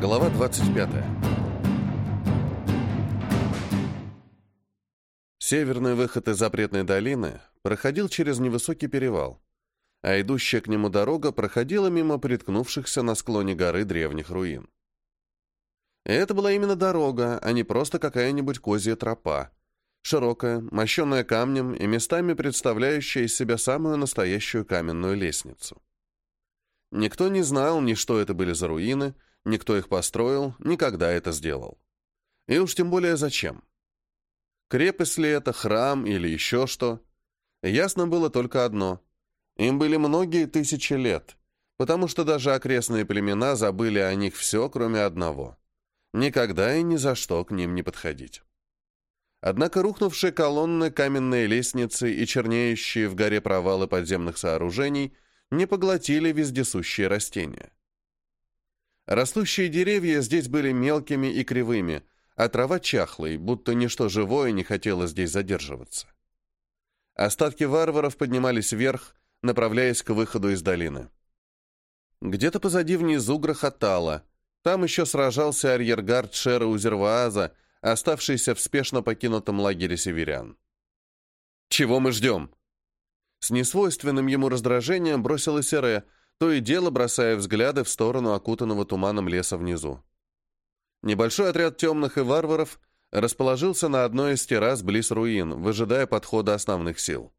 Глава 25. Северный выход из запретной долины проходил через невысокий перевал, а идущая к нему дорога проходила мимо приткнувшихся на склоне горы древних руин. Это была именно дорога, а не просто какая-нибудь козья тропа, широкая, мощенная камнем и местами представляющая из себя самую настоящую каменную лестницу. Никто не знал ни что это были за руины, никто их построил, никогда это сделал. И уж тем более зачем. Крепость ли это, храм или еще что? Ясно было только одно. Им были многие тысячи лет, потому что даже окрестные племена забыли о них все, кроме одного. Никогда и ни за что к ним не подходить. Однако рухнувшие колонны, каменные лестницы и чернеющие в горе провалы подземных сооружений не поглотили вездесущие растения. Растущие деревья здесь были мелкими и кривыми, а трава чахлой, будто ничто живое не хотело здесь задерживаться. Остатки варваров поднимались вверх, направляясь к выходу из долины. Где-то позади внизу грохотало. Там еще сражался арьергард Шера Узервааза, оставшийся в спешно покинутом лагере северян. «Чего мы ждем?» С несвойственным ему раздражением бросилась Эре, то и дело бросая взгляды в сторону окутанного туманом леса внизу. Небольшой отряд темных и варваров расположился на одной из террас близ руин, выжидая подхода основных сил.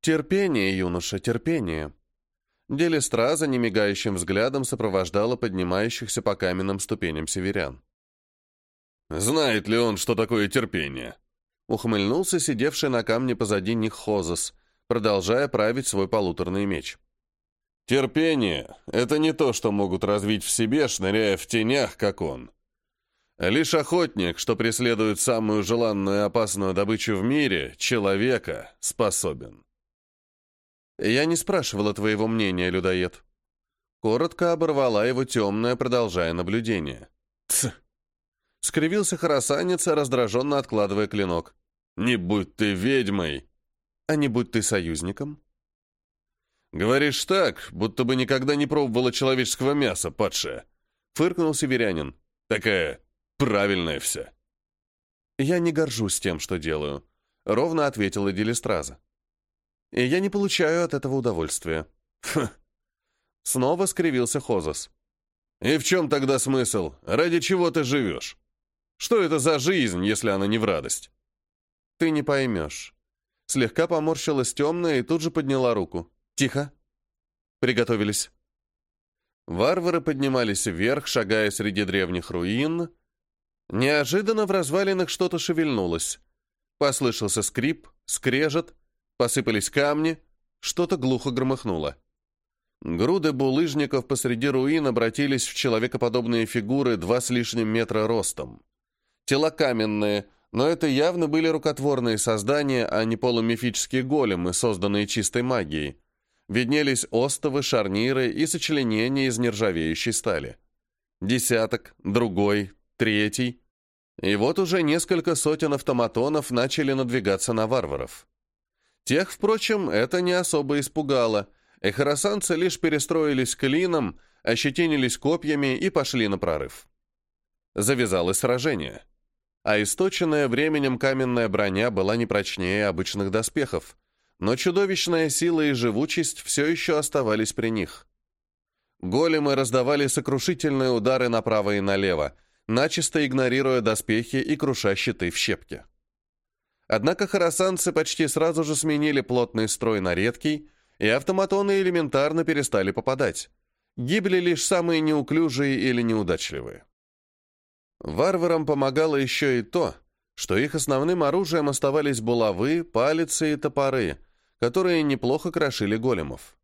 «Терпение, юноша, терпение!» Делистраза немигающим взглядом сопровождала поднимающихся по каменным ступеням северян. «Знает ли он, что такое терпение?» Ухмыльнулся сидевший на камне позади них Хозас, продолжая править свой полуторный меч. Терпение — это не то, что могут развить в себе, шныряя в тенях, как он. Лишь охотник, что преследует самую желанную и опасную добычу в мире, человека, способен. Я не спрашивала твоего мнения, людоед. Коротко оборвала его темное, продолжая наблюдение. Тс! Скривился хоросанец, раздраженно откладывая клинок. «Не будь ты ведьмой!» «А не будь ты союзником?» «Говоришь так, будто бы никогда не пробовала человеческого мяса, падшая», — фыркнул северянин. «Такая правильная вся». «Я не горжусь тем, что делаю», — ровно ответила Делистраза. «И я не получаю от этого удовольствия». «Хм». Снова скривился Хозас. «И в чем тогда смысл? Ради чего ты живешь? Что это за жизнь, если она не в радость?» «Ты не поймешь». Слегка поморщилась темная и тут же подняла руку. «Тихо!» «Приготовились!» Варвары поднимались вверх, шагая среди древних руин. Неожиданно в развалинах что-то шевельнулось. Послышался скрип, скрежет, посыпались камни, что-то глухо громыхнуло. Груды булыжников посреди руин обратились в человекоподобные фигуры два с лишним метра ростом. Тела каменные, но это явно были рукотворные создания, а не полумифические големы, созданные чистой магией виднелись остовы, шарниры и сочленения из нержавеющей стали. Десяток, другой, третий. И вот уже несколько сотен автоматонов начали надвигаться на варваров. Тех, впрочем, это не особо испугало. Эхоросанцы лишь перестроились клином, ощетинились копьями и пошли на прорыв. Завязалось сражение. А источенная временем каменная броня была не прочнее обычных доспехов, но чудовищная сила и живучесть все еще оставались при них. Големы раздавали сокрушительные удары направо и налево, начисто игнорируя доспехи и круша щиты в щепки. Однако хоросанцы почти сразу же сменили плотный строй на редкий, и автоматоны элементарно перестали попадать. Гибли лишь самые неуклюжие или неудачливые. Варварам помогало еще и то, что их основным оружием оставались булавы, палицы и топоры — которые неплохо крошили големов.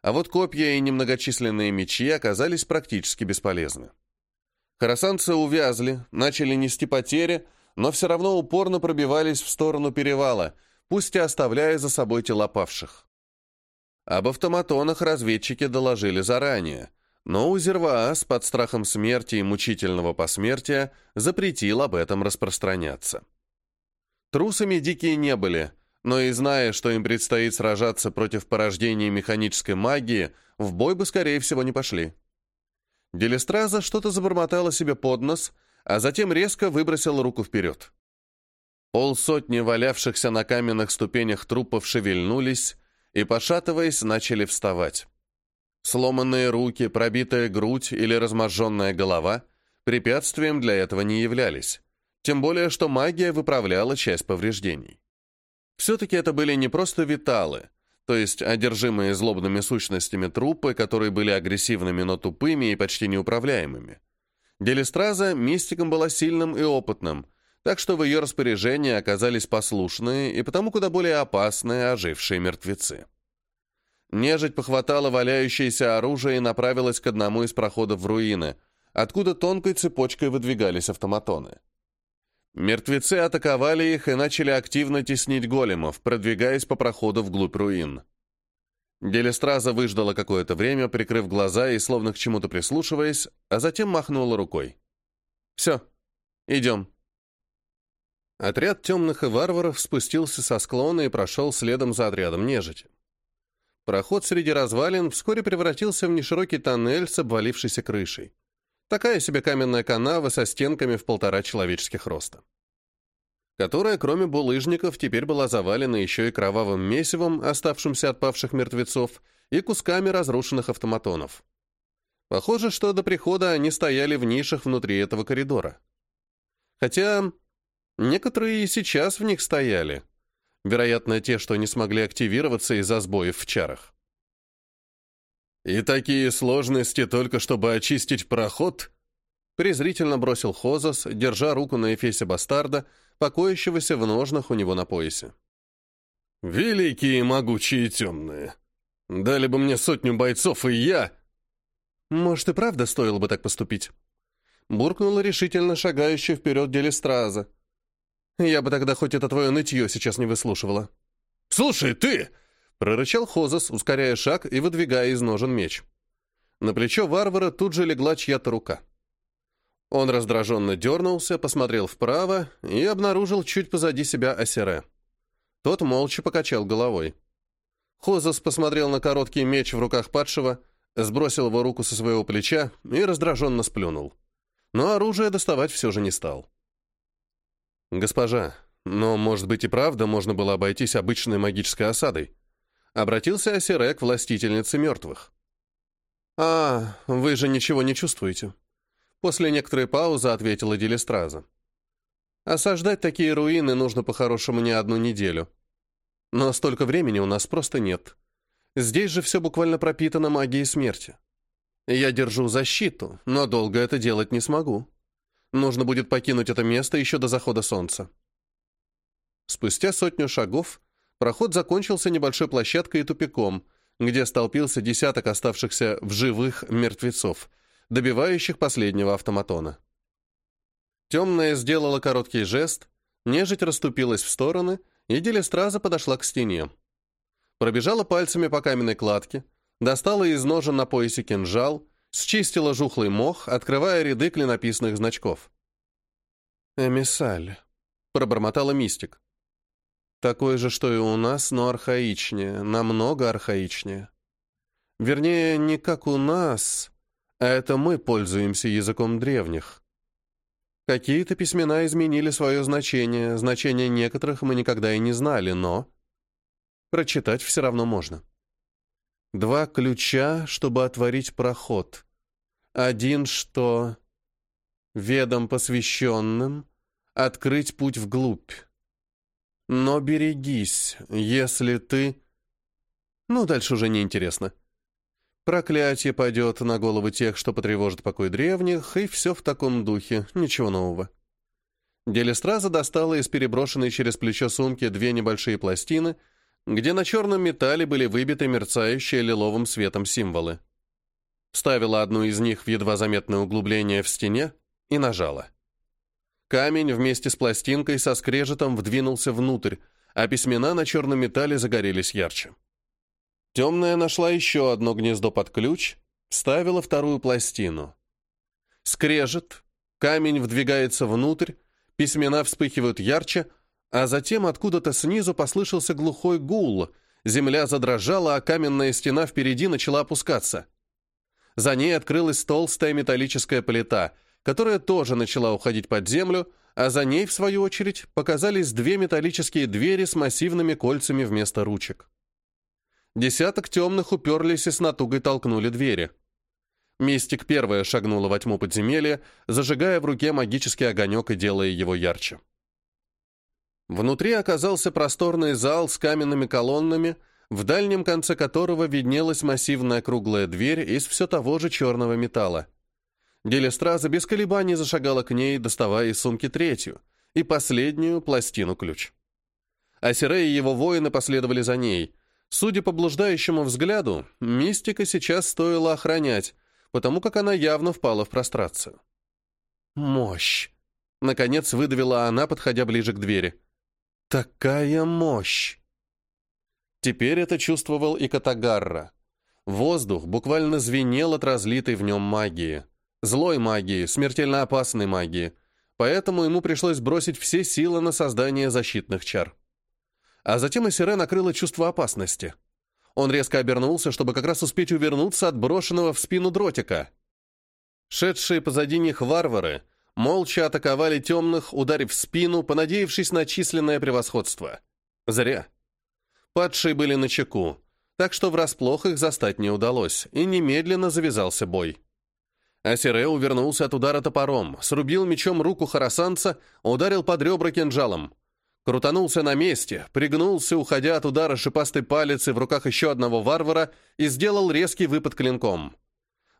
А вот копья и немногочисленные мечи оказались практически бесполезны. Хоросанцы увязли, начали нести потери, но все равно упорно пробивались в сторону перевала, пусть и оставляя за собой тела павших. Об автоматонах разведчики доложили заранее, но Узерваас под страхом смерти и мучительного посмертия запретил об этом распространяться. Трусами дикие не были, но и зная, что им предстоит сражаться против порождений механической магии, в бой бы, скорее всего, не пошли. Делистраза что-то забормотала себе под нос, а затем резко выбросила руку вперед. Полсотни валявшихся на каменных ступенях трупов шевельнулись и, пошатываясь, начали вставать. Сломанные руки, пробитая грудь или разможженная голова препятствием для этого не являлись, тем более что магия выправляла часть повреждений. Все-таки это были не просто виталы, то есть одержимые злобными сущностями трупы, которые были агрессивными, но тупыми и почти неуправляемыми. Делистраза мистиком была сильным и опытным, так что в ее распоряжении оказались послушные и потому куда более опасные ожившие мертвецы. Нежить похватала валяющееся оружие и направилась к одному из проходов в руины, откуда тонкой цепочкой выдвигались автоматоны. Мертвецы атаковали их и начали активно теснить големов, продвигаясь по проходу вглубь руин. Делистраза выждала какое-то время, прикрыв глаза и словно к чему-то прислушиваясь, а затем махнула рукой. «Все, идем». Отряд темных и варваров спустился со склона и прошел следом за отрядом нежити. Проход среди развалин вскоре превратился в неширокий тоннель с обвалившейся крышей. Такая себе каменная канава со стенками в полтора человеческих роста. Которая, кроме булыжников, теперь была завалена еще и кровавым месивом, оставшимся от павших мертвецов, и кусками разрушенных автоматонов. Похоже, что до прихода они стояли в нишах внутри этого коридора. Хотя некоторые и сейчас в них стояли. Вероятно, те, что не смогли активироваться из-за сбоев в чарах. «И такие сложности только чтобы очистить проход?» презрительно бросил Хозас, держа руку на эфесе бастарда, покоящегося в ножнах у него на поясе. «Великие могучие темные! Дали бы мне сотню бойцов, и я...» «Может, и правда стоило бы так поступить?» Буркнула решительно шагающая вперед Делистраза. «Я бы тогда хоть это твое нытье сейчас не выслушивала». «Слушай, ты!» Прорычал Хозас, ускоряя шаг и выдвигая из ножен меч. На плечо варвара тут же легла чья-то рука. Он раздраженно дернулся, посмотрел вправо и обнаружил чуть позади себя Асере. Тот молча покачал головой. Хозас посмотрел на короткий меч в руках падшего, сбросил его руку со своего плеча и раздраженно сплюнул. Но оружие доставать все же не стал. «Госпожа, но, может быть, и правда можно было обойтись обычной магической осадой?» Обратился Асере к властительнице мертвых. «А, вы же ничего не чувствуете?» После некоторой паузы ответила Делистраза. «Осаждать такие руины нужно по-хорошему не одну неделю. Но столько времени у нас просто нет. Здесь же все буквально пропитано магией смерти. Я держу защиту, но долго это делать не смогу. Нужно будет покинуть это место еще до захода солнца». Спустя сотню шагов Проход закончился небольшой площадкой и тупиком, где столпился десяток оставшихся в живых мертвецов, добивающих последнего автоматона. Темная сделала короткий жест, нежить расступилась в стороны, и Делистраза подошла к стене. Пробежала пальцами по каменной кладке, достала из ножен на поясе кинжал, счистила жухлый мох, открывая ряды клинописных значков. «Эмиссаль», — пробормотала мистик. Такое же, что и у нас, но архаичнее, намного архаичнее. Вернее, не как у нас, а это мы пользуемся языком древних. Какие-то письмена изменили свое значение, значение некоторых мы никогда и не знали, но... Прочитать все равно можно. Два ключа, чтобы отворить проход. Один, что... Ведом посвященным открыть путь вглубь. Но берегись, если ты... Ну, дальше уже неинтересно. Проклятие пойдет на головы тех, что потревожит покой древних, и все в таком духе, ничего нового. Делистраза достала из переброшенной через плечо сумки две небольшие пластины, где на черном металле были выбиты мерцающие лиловым светом символы. Вставила одну из них в едва заметное углубление в стене и нажала. Камень вместе с пластинкой со скрежетом вдвинулся внутрь, а письмена на черном металле загорелись ярче. Темная нашла еще одно гнездо под ключ, ставила вторую пластину. Скрежет, камень вдвигается внутрь, письмена вспыхивают ярче, а затем откуда-то снизу послышался глухой гул, земля задрожала, а каменная стена впереди начала опускаться. За ней открылась толстая металлическая плита, которая тоже начала уходить под землю, а за ней, в свою очередь, показались две металлические двери с массивными кольцами вместо ручек. Десяток темных уперлись и с натугой толкнули двери. Мистик первая шагнула во тьму подземелья, зажигая в руке магический огонек и делая его ярче. Внутри оказался просторный зал с каменными колоннами, в дальнем конце которого виднелась массивная круглая дверь из все того же черного металла. Делестраза без колебаний зашагала к ней, доставая из сумки третью и последнюю пластину-ключ. Асирей и его воины последовали за ней. Судя по блуждающему взгляду, мистика сейчас стоило охранять, потому как она явно впала в прострацию. «Мощь!» — наконец выдавила она, подходя ближе к двери. «Такая мощь!» Теперь это чувствовал и Катагарра. Воздух буквально звенел от разлитой в нем магии. Злой магии, смертельно опасной магии. Поэтому ему пришлось бросить все силы на создание защитных чар. А затем Эсире накрыло чувство опасности. Он резко обернулся, чтобы как раз успеть увернуться от брошенного в спину дротика. Шедшие позади них варвары молча атаковали темных, ударив в спину, понадеявшись на численное превосходство. Зря. Падшие были на чеку, так что врасплох их застать не удалось, и немедленно завязался бой. Асире увернулся от удара топором, срубил мечом руку харасанца, ударил под ребра кинжалом. Крутанулся на месте, пригнулся, уходя от удара шипастой палицы в руках еще одного варвара и сделал резкий выпад клинком.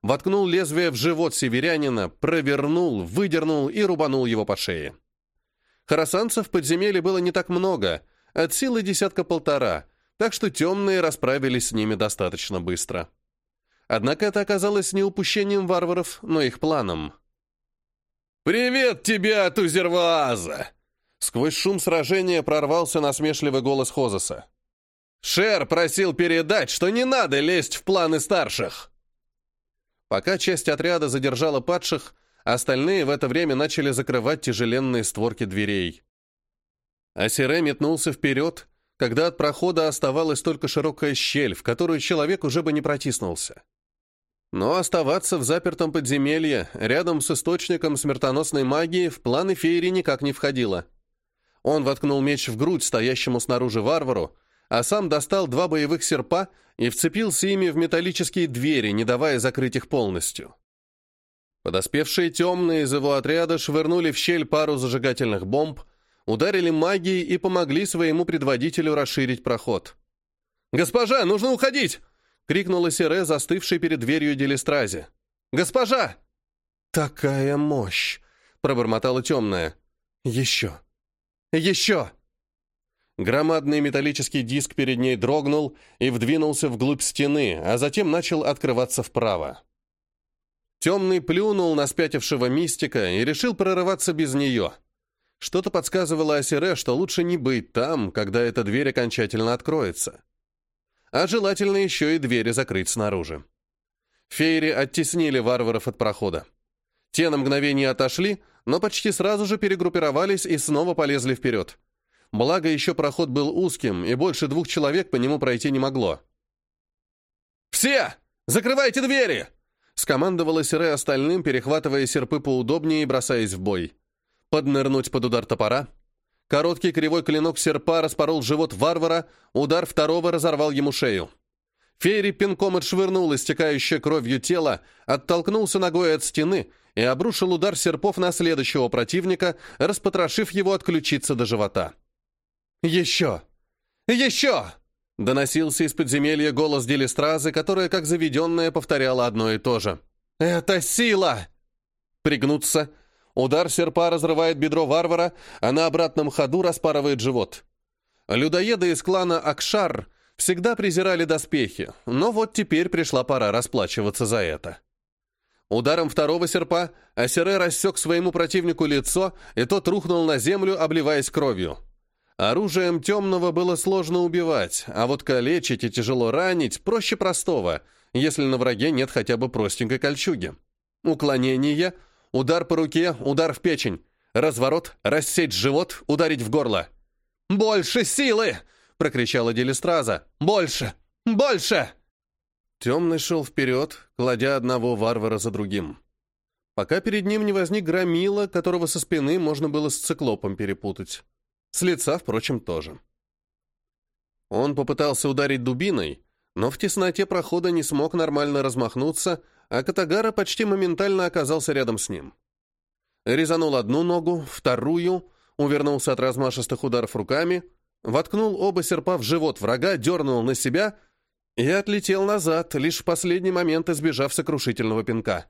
Воткнул лезвие в живот северянина, провернул, выдернул и рубанул его по шее. Харасанцев в подземелье было не так много, от силы десятка-полтора, так что темные расправились с ними достаточно быстро. Однако это оказалось не упущением варваров, но их планом. «Привет тебе, Тузервааза!» Сквозь шум сражения прорвался насмешливый голос Хозаса. «Шер просил передать, что не надо лезть в планы старших!» Пока часть отряда задержала падших, остальные в это время начали закрывать тяжеленные створки дверей. Асире метнулся вперед, когда от прохода оставалась только широкая щель, в которую человек уже бы не протиснулся. Но оставаться в запертом подземелье, рядом с источником смертоносной магии, в планы Фейри никак не входило. Он воткнул меч в грудь стоящему снаружи варвару, а сам достал два боевых серпа и вцепился ими в металлические двери, не давая закрыть их полностью. Подоспевшие темные из его отряда швырнули в щель пару зажигательных бомб, ударили магией и помогли своему предводителю расширить проход. «Госпожа, нужно уходить!» Крикнула Сире, застывший перед дверью Делистрази. «Госпожа!» «Такая мощь!» — пробормотала темная. «Еще! Еще!» Громадный металлический диск перед ней дрогнул и вдвинулся вглубь стены, а затем начал открываться вправо. Темный плюнул на спятившего мистика и решил прорываться без нее. Что-то подсказывало Асире, что лучше не быть там, когда эта дверь окончательно откроется а желательно еще и двери закрыть снаружи. Фейри оттеснили варваров от прохода. Те на мгновение отошли, но почти сразу же перегруппировались и снова полезли вперед. Благо, еще проход был узким, и больше двух человек по нему пройти не могло. «Все! Закрывайте двери!» скомандовала Сире остальным, перехватывая серпы поудобнее и бросаясь в бой. Поднырнуть под удар топора — Короткий кривой клинок серпа распорол живот варвара, удар второго разорвал ему шею. Фейри пинком отшвырнул истекающее кровью тело, оттолкнулся ногой от стены и обрушил удар серпов на следующего противника, распотрошив его от ключицы до живота. «Еще! Еще!» — доносился из подземелья голос Делистразы, которая, как заведенная, повторяла одно и то же. «Это сила!» Пригнуться, Удар серпа разрывает бедро варвара, а на обратном ходу распарывает живот. Людоеды из клана Акшар всегда презирали доспехи, но вот теперь пришла пора расплачиваться за это. Ударом второго серпа Асере рассек своему противнику лицо, и тот рухнул на землю, обливаясь кровью. Оружием темного было сложно убивать, а вот калечить и тяжело ранить проще простого, если на враге нет хотя бы простенькой кольчуги. Уклонение — Удар по руке, удар в печень. Разворот, рассечь живот, ударить в горло. «Больше силы!» — прокричала Делистраза. «Больше! Больше!» Темный шел вперед, кладя одного варвара за другим. Пока перед ним не возник громила, которого со спины можно было с циклопом перепутать. С лица, впрочем, тоже. Он попытался ударить дубиной, но в тесноте прохода не смог нормально размахнуться, а Катагара почти моментально оказался рядом с ним. Резанул одну ногу, вторую, увернулся от размашистых ударов руками, воткнул оба серпа в живот врага, дернул на себя — и отлетел назад, лишь в последний момент избежав сокрушительного пинка.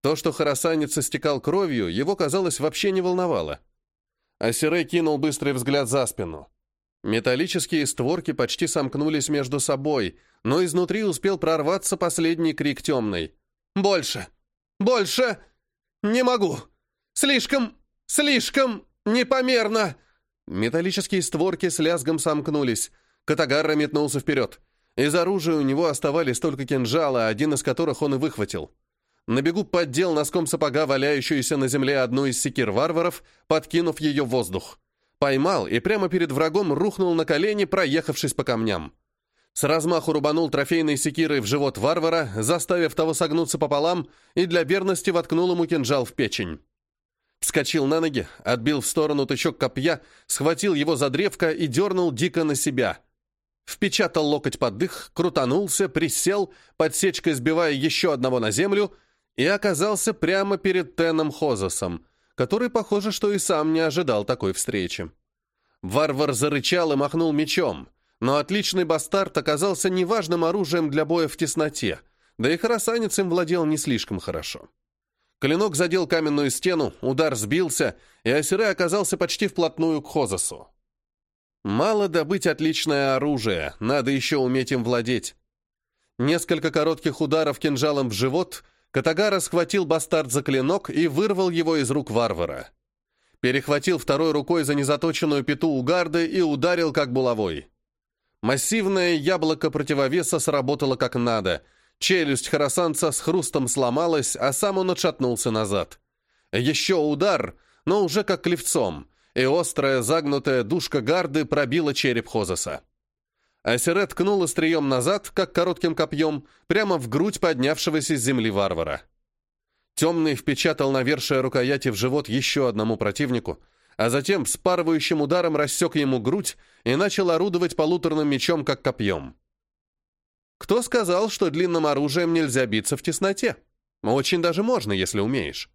То, что харасанец истекал кровью, его, казалось, вообще не волновало. Асирей кинул быстрый взгляд за спину. Металлические створки почти сомкнулись между собой, но изнутри успел прорваться последний крик темный. «Больше! Больше! Не могу! Слишком! Слишком! Непомерно!» Металлические створки с лязгом сомкнулись. Катагара метнулся вперед. Из оружия у него оставались только кинжалы, один из которых он и выхватил. На бегу поддел носком сапога валяющуюся на земле одну из секир варваров, подкинув ее в воздух. Поймал и прямо перед врагом рухнул на колени, проехавшись по камням. С размаху рубанул трофейной секирой в живот варвара, заставив того согнуться пополам, и для верности воткнул ему кинжал в печень. Вскочил на ноги, отбил в сторону тычок копья, схватил его за древко и дернул дико на себя — впечатал локоть под дых, крутанулся, присел, подсечкой сбивая еще одного на землю, и оказался прямо перед Теном Хозасом, который, похоже, что и сам не ожидал такой встречи. Варвар зарычал и махнул мечом, но отличный бастард оказался неважным оружием для боя в тесноте, да и харасанец им владел не слишком хорошо. Клинок задел каменную стену, удар сбился, и Асире оказался почти вплотную к Хозасу. Мало добыть отличное оружие, надо еще уметь им владеть. Несколько коротких ударов кинжалом в живот, Катагара схватил бастард за клинок и вырвал его из рук варвара. Перехватил второй рукой за незаточенную пету у гарды и ударил как булавой. Массивное яблоко противовеса сработало как надо. Челюсть харасанца с хрустом сломалась, а сам он отшатнулся назад. Еще удар, но уже как клевцом — и острая загнутая душка гарды пробила череп Хозаса. Асерет ткнул острием назад, как коротким копьем, прямо в грудь поднявшегося с земли варвара. Темный впечатал навершие рукояти в живот еще одному противнику, а затем с парывающим ударом рассек ему грудь и начал орудовать полуторным мечом, как копьем. Кто сказал, что длинным оружием нельзя биться в тесноте? Очень даже можно, если умеешь.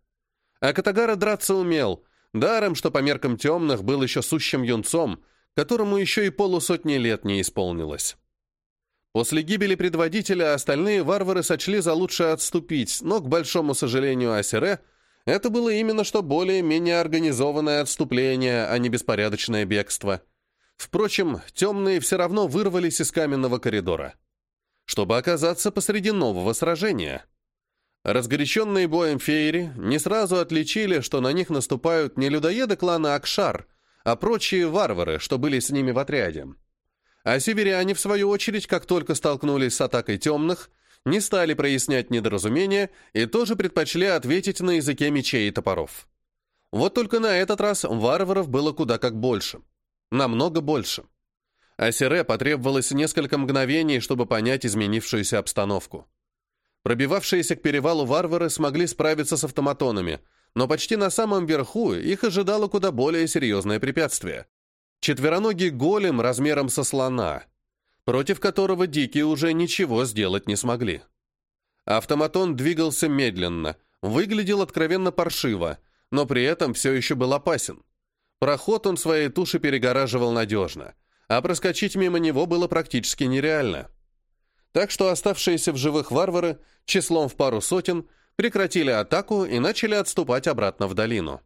А Катагара драться умел, Даром, что по меркам темных был еще сущим юнцом, которому еще и полусотни лет не исполнилось. После гибели предводителя остальные варвары сочли за лучшее отступить, но, к большому сожалению Асере, это было именно что более-менее организованное отступление, а не беспорядочное бегство. Впрочем, темные все равно вырвались из каменного коридора, чтобы оказаться посреди нового сражения. Разгоряченные боем феери не сразу отличили, что на них наступают не людоеды клана Акшар, а прочие варвары, что были с ними в отряде. А северяне, в свою очередь, как только столкнулись с атакой темных, не стали прояснять недоразумения и тоже предпочли ответить на языке мечей и топоров. Вот только на этот раз варваров было куда как больше. Намного больше. А Сере потребовалось несколько мгновений, чтобы понять изменившуюся обстановку. Пробивавшиеся к перевалу варвары смогли справиться с автоматонами, но почти на самом верху их ожидало куда более серьезное препятствие. Четвероногий голем размером со слона, против которого дикие уже ничего сделать не смогли. Автоматон двигался медленно, выглядел откровенно паршиво, но при этом все еще был опасен. Проход он своей туши перегораживал надежно, а проскочить мимо него было практически нереально. Так что оставшиеся в живых варвары, числом в пару сотен, прекратили атаку и начали отступать обратно в долину.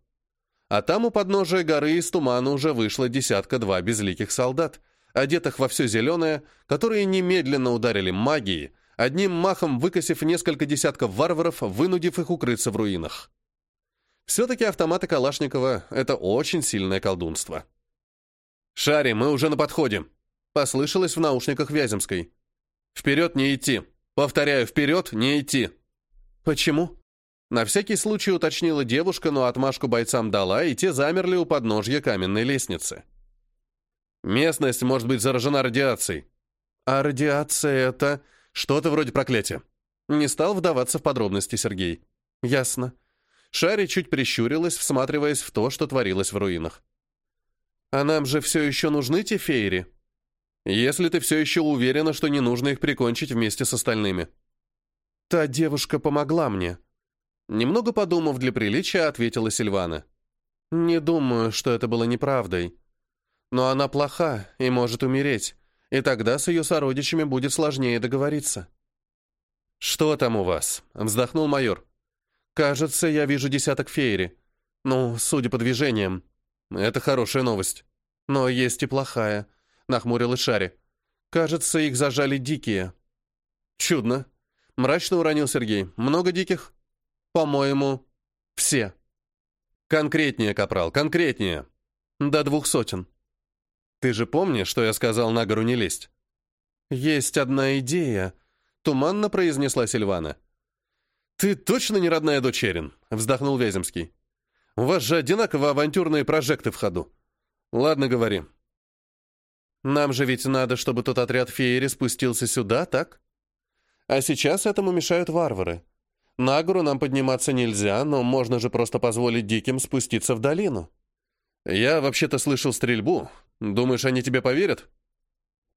А там у подножия горы из тумана уже вышло десятка-два безликих солдат, одетых во все зеленое, которые немедленно ударили магией, одним махом выкосив несколько десятков варваров, вынудив их укрыться в руинах. Все-таки автоматы Калашникова — это очень сильное колдунство. «Шари, мы уже на подходе», — послышалось в наушниках Вяземской. Вперед не идти. Повторяю, вперед не идти. Почему? На всякий случай уточнила девушка, но отмашку бойцам дала, и те замерли у подножья каменной лестницы. Местность может быть заражена радиацией. А радиация это... Что-то вроде проклятия. Не стал вдаваться в подробности Сергей. Ясно. Шари чуть прищурилась, всматриваясь в то, что творилось в руинах. А нам же все еще нужны те феери? Если ты все еще уверена, что не нужно их прикончить вместе с остальными. Та девушка помогла мне. Немного подумав для приличия, ответила Сильвана. Не думаю, что это было неправдой. Но она плоха и может умереть, и тогда с ее сородичами будет сложнее договориться. «Что там у вас?» — вздохнул майор. «Кажется, я вижу десяток феери. Ну, судя по движениям. Это хорошая новость. Но есть и плохая», — нахмурилась Шари. «Кажется, их зажали дикие». «Чудно», — мрачно уронил Сергей. «Много диких?» «По-моему, все». «Конкретнее, Капрал, конкретнее». «До двух сотен». «Ты же помнишь, что я сказал на гору не лезть?» «Есть одна идея», — туманно произнесла Сильвана. «Ты точно не родная дочь Эрин?» — вздохнул Вяземский. «У вас же одинаково авантюрные прожекты в ходу. Ладно, говори». «Нам же ведь надо, чтобы тот отряд феери спустился сюда, так? А сейчас этому мешают варвары. На гору нам подниматься нельзя, но можно же просто позволить диким спуститься в долину». «Я вообще-то слышал стрельбу. Думаешь, они тебе поверят?»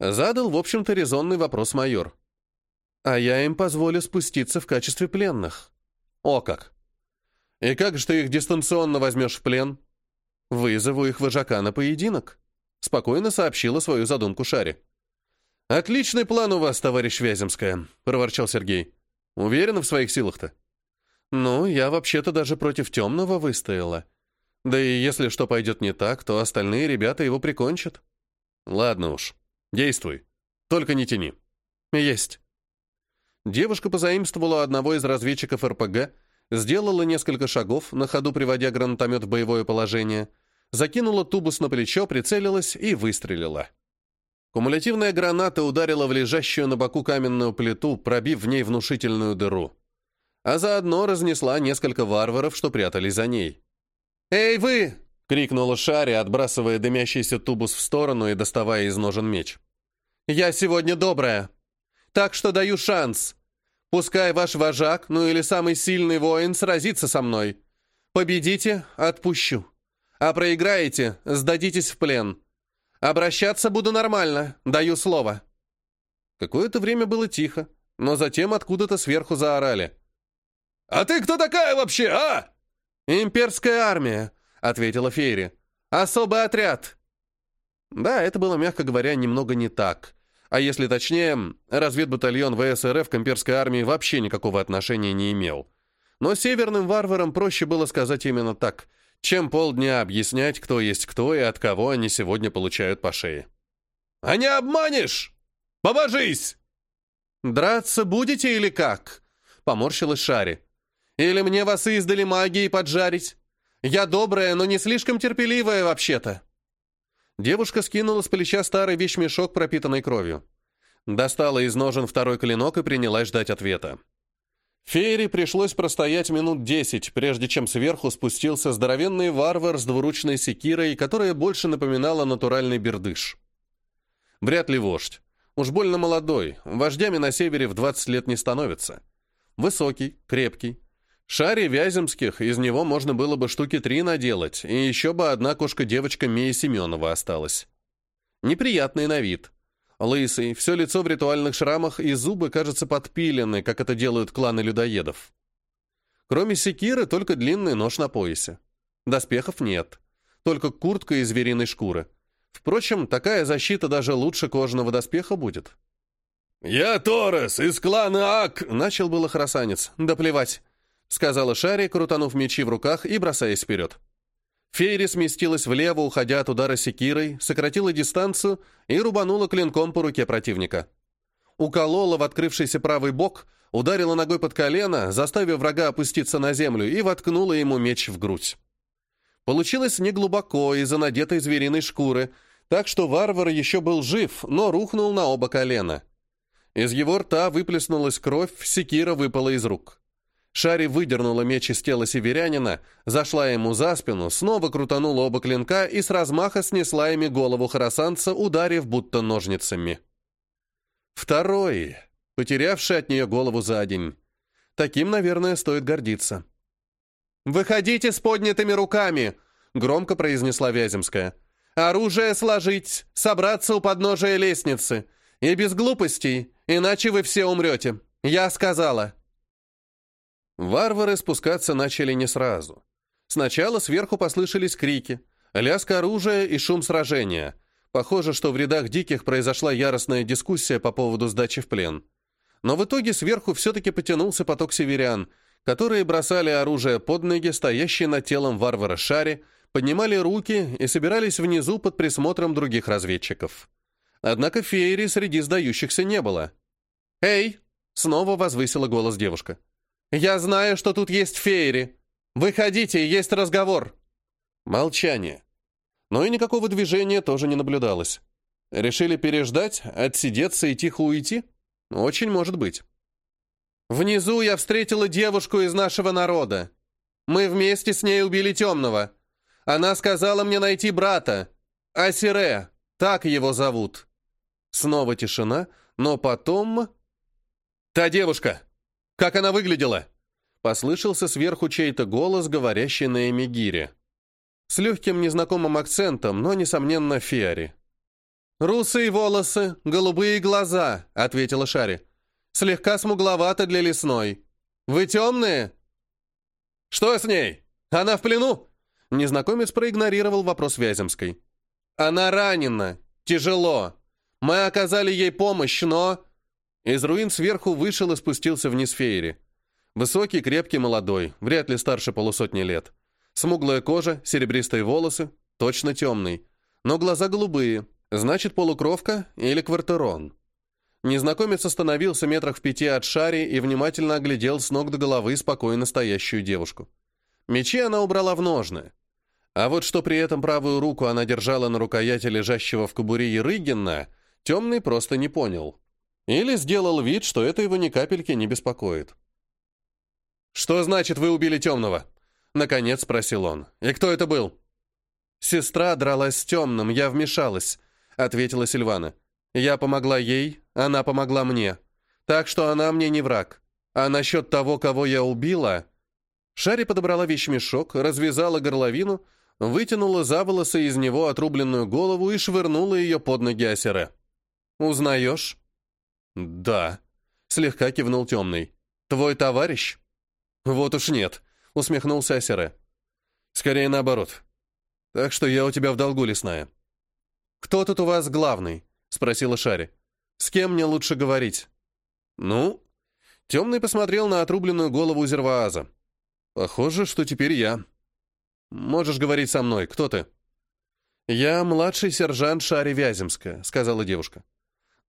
Задал, в общем-то, резонный вопрос майор. «А я им позволю спуститься в качестве пленных». «О как! И как же ты их дистанционно возьмешь в плен?» «Вызову их вожака на поединок», — спокойно сообщила свою задумку Шаре. «Отличный план у вас, товарищ Вяземская», — проворчал Сергей. «Уверена в своих силах-то?» «Ну, я вообще-то даже против темного выстояла. Да и если что пойдет не так, то остальные ребята его прикончат. Ладно уж, действуй. Только не тяни. Есть. Девушка позаимствовала одного из разведчиков РПГ, сделала несколько шагов, на ходу приводя гранатомет в боевое положение, закинула тубус на плечо, прицелилась и выстрелила. Кумулятивная граната ударила в лежащую на боку каменную плиту, пробив в ней внушительную дыру. А заодно разнесла несколько варваров, что прятались за ней. «Эй, вы!» — крикнула Шари, отбрасывая дымящийся тубус в сторону и доставая из ножен меч. «Я сегодня добрая, так что даю шанс. Пускай ваш вожак, ну или самый сильный воин, сразится со мной. Победите — отпущу. А проиграете — сдадитесь в плен. Обращаться буду нормально, даю слово». Какое-то время было тихо, но затем откуда-то сверху заорали. «А ты кто такая вообще, а?» «Имперская армия», — ответила Фейри. «Особый отряд». Да, это было, мягко говоря, немного не так. А если точнее, разведбатальон ВСРФ к имперской армии вообще никакого отношения не имел. Но северным варварам проще было сказать именно так, чем полдня объяснять, кто есть кто и от кого они сегодня получают по шее. «А не обманешь! Побожись!» «Драться будете или как?» — поморщилась Шари. Или мне вас издали магией поджарить? Я добрая, но не слишком терпеливая вообще-то». Девушка скинула с плеча старый вещмешок, пропитанный кровью. Достала из ножен второй клинок и принялась ждать ответа. Феере пришлось простоять минут десять, прежде чем сверху спустился здоровенный варвар с двуручной секирой, которая больше напоминала натуральный бердыш. Вряд ли вождь. Уж больно молодой, вождями на севере в 20 лет не становится. Высокий, крепкий, Шаре Вяземских из него можно было бы штуки три наделать, и еще бы одна кошка-девочка Мия Семенова осталась. Неприятный на вид. Лысый, все лицо в ритуальных шрамах, и зубы, кажется, подпилены, как это делают кланы людоедов. Кроме секиры, только длинный нож на поясе. Доспехов нет. Только куртка из звериной шкуры. Впрочем, такая защита даже лучше кожаного доспеха будет. «Я Торрес, из клана Ак!» — начал было хоросанец. «Да плевать. — сказала Шари, крутанув мечи в руках и бросаясь вперед. Фейри сместилась влево, уходя от удара секирой, сократила дистанцию и рубанула клинком по руке противника. Уколола в открывшийся правый бок, ударила ногой под колено, заставив врага опуститься на землю, и воткнула ему меч в грудь. Получилось неглубоко из-за надетой звериной шкуры, так что варвар еще был жив, но рухнул на оба колена. Из его рта выплеснулась кровь, секира выпала из рук. Шари выдернула меч из тела северянина, зашла ему за спину, снова крутанула оба клинка и с размаха снесла ими голову хоросанца, ударив будто ножницами. Второй, потерявший от нее голову за день. Таким, наверное, стоит гордиться. «Выходите с поднятыми руками!» — громко произнесла Вяземская. «Оружие сложить, собраться у подножия лестницы. И без глупостей, иначе вы все умрете. Я сказала». Варвары спускаться начали не сразу. Сначала сверху послышались крики, лязг оружия и шум сражения. Похоже, что в рядах диких произошла яростная дискуссия по поводу сдачи в плен. Но в итоге сверху все-таки потянулся поток северян, которые бросали оружие под ноги, стоящие над телом варвара Шари, поднимали руки и собирались внизу под присмотром других разведчиков. Однако феери среди сдающихся не было. «Эй!» — снова возвысила голос девушка. «Я знаю, что тут есть феери. Выходите, есть разговор!» Молчание. Но и никакого движения тоже не наблюдалось. Решили переждать, отсидеться и тихо уйти? Очень может быть. Внизу я встретила девушку из нашего народа. Мы вместе с ней убили темного. Она сказала мне найти брата. Асире, так его зовут. Снова тишина, но потом... «Та девушка! Как она выглядела?» Послышался сверху чей-то голос, говорящий на эмигире. С легким незнакомым акцентом, но, несомненно, фиари. «Русые волосы, голубые глаза», — ответила Шари. «Слегка смугловато для лесной. Вы темные?» «Что с ней? Она в плену?» Незнакомец проигнорировал вопрос Вяземской. «Она ранена. Тяжело. Мы оказали ей помощь, но...» Из руин сверху вышел и спустился вниз Фейри. Высокий, крепкий, молодой, вряд ли старше полусотни лет. Смуглая кожа, серебристые волосы, точно темный. Но глаза голубые, значит полукровка или квартерон. Незнакомец остановился метрах в пяти от Шари и внимательно оглядел с ног до головы спокойно стоящую девушку. Мечи она убрала в ножны. А вот что при этом правую руку она держала на рукояти лежащего в кобуре Ерыгина, Темный просто не понял. Или сделал вид, что это его ни капельки не беспокоит. «Что значит, вы убили Темного?» Наконец спросил он. «И кто это был?» «Сестра дралась с Темным, я вмешалась», — ответила Сильвана. «Я помогла ей, она помогла мне. Так что она мне не враг. А насчет того, кого я убила...» Шари подобрала вещмешок, развязала горловину, вытянула за волосы из него отрубленную голову и швырнула ее под ноги Асере. «Узнаешь?» «Да», — слегка кивнул темный. «Твой товарищ?» «Вот уж нет», — усмехнулся Асере. «Скорее наоборот. Так что я у тебя в долгу, лесная». «Кто тут у вас главный?» — спросила Шари. «С кем мне лучше говорить?» «Ну?» Темный посмотрел на отрубленную голову Зервааза. «Похоже, что теперь я». «Можешь говорить со мной. Кто ты?» «Я младший сержант Шари Вяземская», — сказала девушка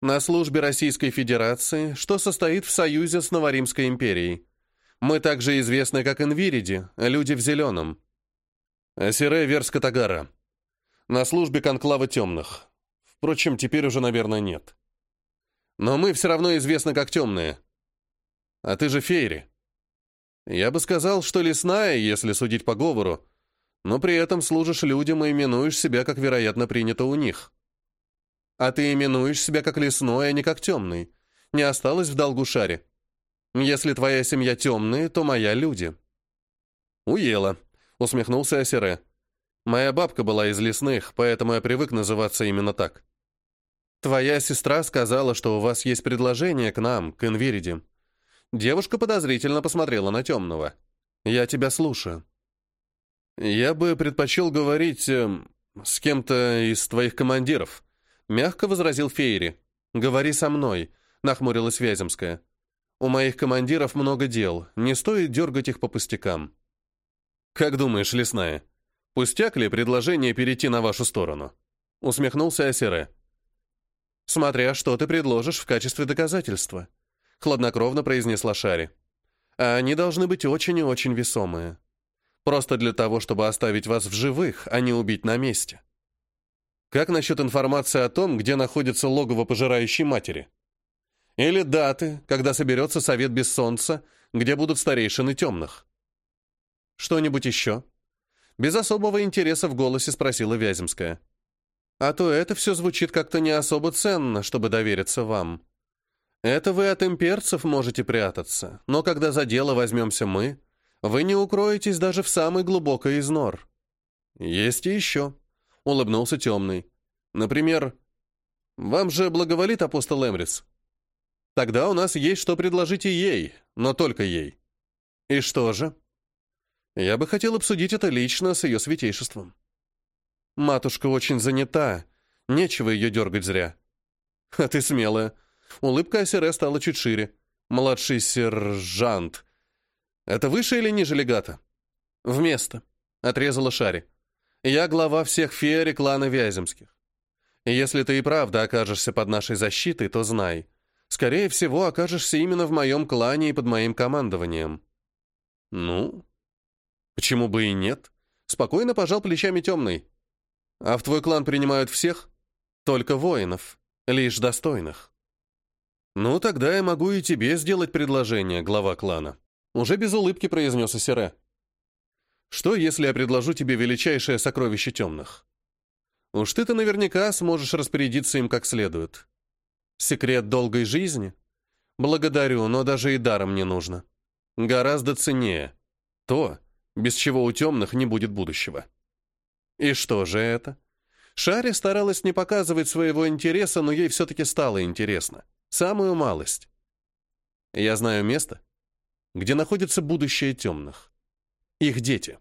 на службе Российской Федерации, что состоит в союзе с Новоримской империей. Мы также известны как Инвириди, люди в зеленом. Асире Верска-Тагара. На службе Конклава Темных. Впрочем, теперь уже, наверное, нет. Но мы все равно известны как Темные. А ты же Фейри. Я бы сказал, что лесная, если судить по говору, но при этом служишь людям и именуешь себя, как, вероятно, принято у них. А ты именуешь себя как лесной, а не как темный. Не осталось в долгу шаре. Если твоя семья темные, то моя люди». «Уела», — усмехнулся Асере. «Моя бабка была из лесных, поэтому я привык называться именно так». «Твоя сестра сказала, что у вас есть предложение к нам, к Инвириде». Девушка подозрительно посмотрела на темного. «Я тебя слушаю». «Я бы предпочел говорить э, с кем-то из твоих командиров», Мягко возразил Фейри. «Говори со мной», — нахмурилась Вяземская. «У моих командиров много дел, не стоит дергать их по пустякам». «Как думаешь, лесная, пустяк ли предложение перейти на вашу сторону?» — усмехнулся Асере. «Смотря что ты предложишь в качестве доказательства», — хладнокровно произнесла Шари. «А они должны быть очень и очень весомые. Просто для того, чтобы оставить вас в живых, а не убить на месте». Как насчет информации о том, где находится логово пожирающей матери? Или даты, когда соберется совет без солнца, где будут старейшины темных? Что-нибудь еще? Без особого интереса в голосе спросила Вяземская. А то это все звучит как-то не особо ценно, чтобы довериться вам. Это вы от имперцев можете прятаться, но когда за дело возьмемся мы, вы не укроетесь даже в самый глубокой из нор. Есть и еще, — улыбнулся темный. Например, вам же благоволит апостол Эмрис. Тогда у нас есть что предложить и ей, но только ей. И что же? Я бы хотел обсудить это лично с ее святейшеством. Матушка очень занята, нечего ее дергать зря. А ты смелая. Улыбка Асере стала чуть шире. Младший сержант. Это выше или ниже легата? Вместо. Отрезала Шари. Я глава всех феери клана Вяземских. Если ты и правда окажешься под нашей защитой, то знай. Скорее всего, окажешься именно в моем клане и под моим командованием. Ну, почему бы и нет? Спокойно пожал плечами темный. А в твой клан принимают всех? Только воинов, лишь достойных. Ну, тогда я могу и тебе сделать предложение, глава клана. Уже без улыбки произнес Асере. Что, если я предложу тебе величайшее сокровище темных? Уж ты-то наверняка сможешь распорядиться им как следует. Секрет долгой жизни? Благодарю, но даже и даром не нужно. Гораздо ценнее. То, без чего у темных не будет будущего. И что же это? Шари старалась не показывать своего интереса, но ей все-таки стало интересно. Самую малость. Я знаю место, где находится будущее темных. Их дети.